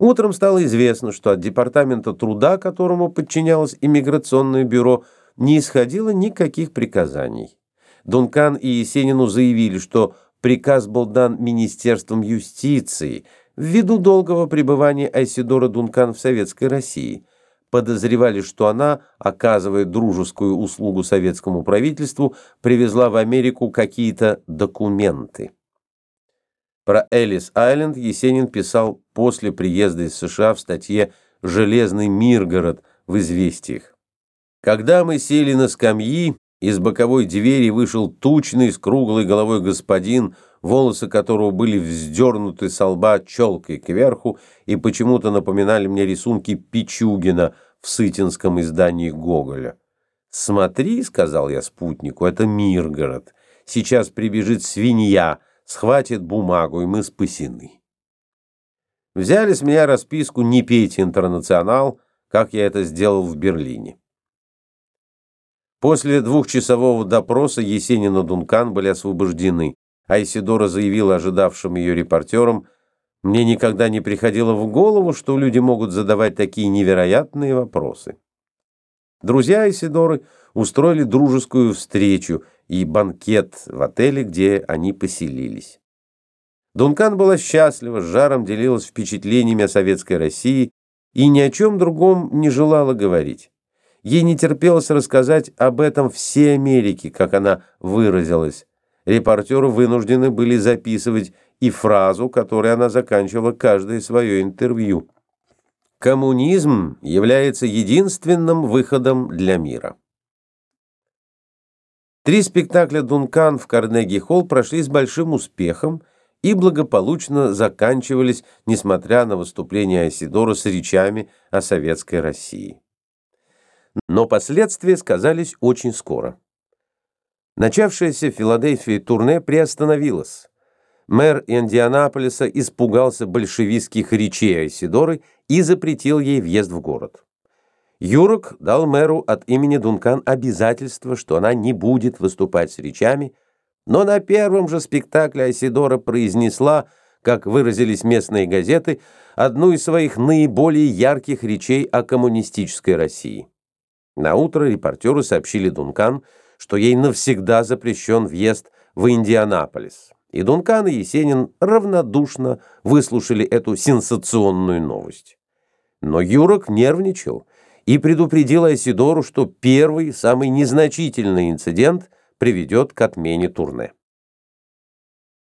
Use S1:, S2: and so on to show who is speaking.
S1: Утром стало известно, что от Департамента труда, которому подчинялось иммиграционное бюро, не исходило никаких приказаний. Дункан и Есенину заявили, что приказ был дан Министерством юстиции ввиду долгого пребывания Айсидора Дункан в Советской России. Подозревали, что она, оказывая дружескую услугу советскому правительству, привезла в Америку какие-то документы. Про Элис-Айленд Есенин писал после приезда из США в статье «Железный Миргород» в «Известиях». Когда мы сели на скамьи, из боковой двери вышел тучный с круглой головой господин, волосы которого были вздернуты со лба челкой кверху и почему-то напоминали мне рисунки Пичугина в сытинском издании Гоголя. «Смотри», — сказал я спутнику, — «это Миргород. Сейчас прибежит свинья» схватит бумагу, и мы спасены. Взяли с меня расписку «Не пейте интернационал», как я это сделал в Берлине. После двухчасового допроса Есенин и Дункан были освобождены, а Исидора заявила ожидавшим ее репортерам, «Мне никогда не приходило в голову, что люди могут задавать такие невероятные вопросы». Друзья Исидоры устроили дружескую встречу и банкет в отеле, где они поселились. Дункан была счастлива, с жаром делилась впечатлениями о советской России и ни о чем другом не желала говорить. Ей не терпелось рассказать об этом всей Америке, как она выразилась. Репортеры вынуждены были записывать и фразу, которой она заканчивала каждое свое интервью. Коммунизм является единственным выходом для мира. Три спектакля «Дункан» в Карнеги-холл прошли с большим успехом и благополучно заканчивались, несмотря на выступление Айсидора с речами о советской России. Но последствия сказались очень скоро. Начавшееся в Филадельфии турне приостановилось. Мэр Индианаполиса испугался большевистских речей Айсидоры и запретил ей въезд в город. Юрок дал мэру от имени Дункан обязательство, что она не будет выступать с речами, но на первом же спектакле Айсидора произнесла, как выразились местные газеты, одну из своих наиболее ярких речей о коммунистической России. На утро репортеры сообщили Дункан, что ей навсегда запрещен въезд в Индианаполис. И Дункан и Есенин равнодушно выслушали эту сенсационную новость. Но Юрок нервничал и предупредил Айсидору, что первый, самый незначительный инцидент приведет к отмене турне.